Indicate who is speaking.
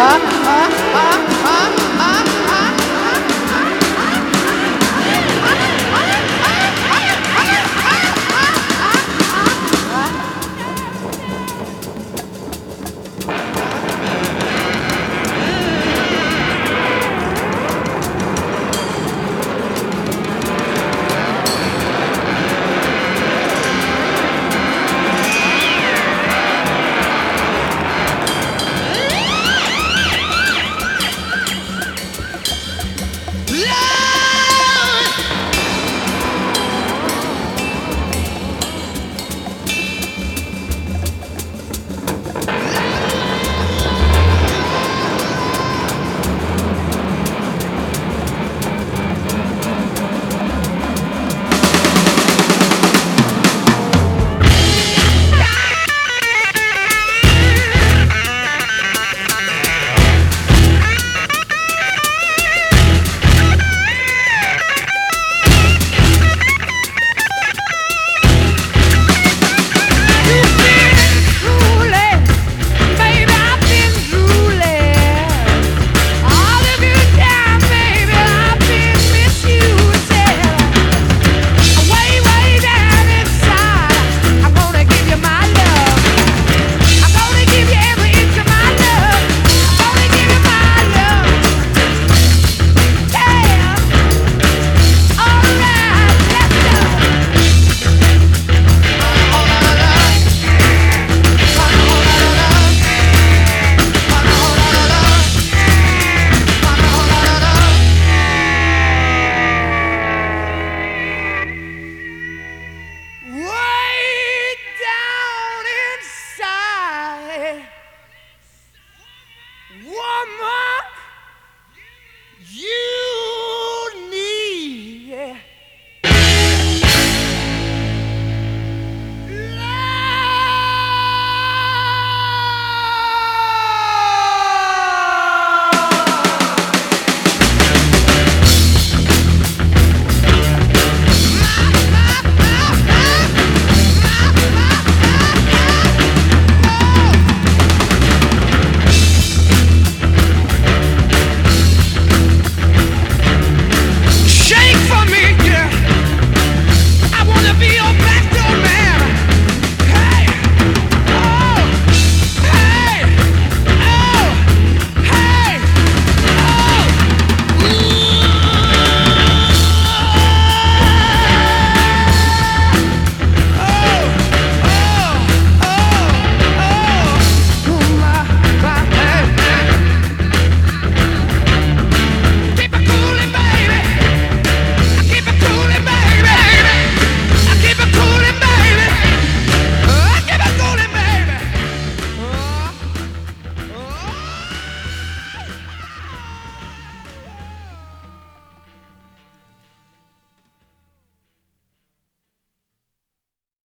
Speaker 1: ah, ah.